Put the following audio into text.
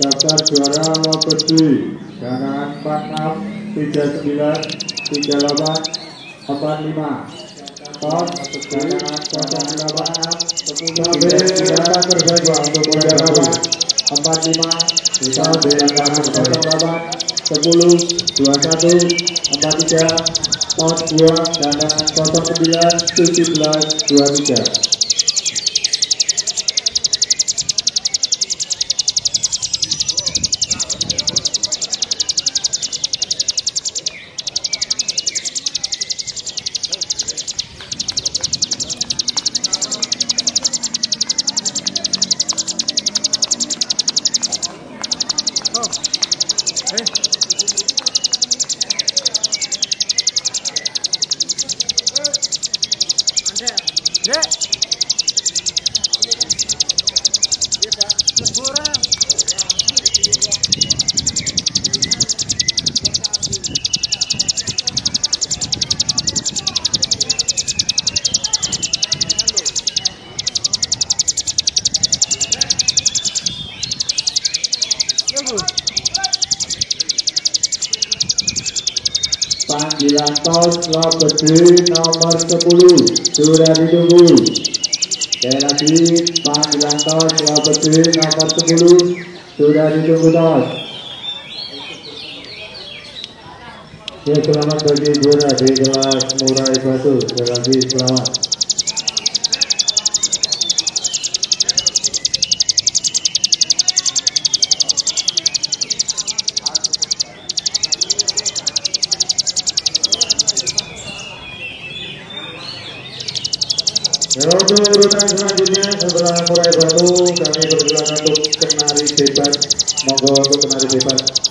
Daftar juara nomor 2 dengan 46 39 38 45 Tot dengan 086 10 data terbaik untuk moderator 45 sampai dengan 08 10 21 43 Tot 2 dan 09 17 23 Dek. Thank you. Panggilan tos Lobedi nomor 10 sudah ditunggu. Sekali lagi panggilan tos Lobedi nomor 10 sudah ditunggu tos. Ya selamat bagi juara di kelas Murai Batu. Sekali lagi selamat. Untuk urutan selanjutnya setelah murai batu kami bersilakan untuk kenari bebas. Monggo untuk kenari bebas.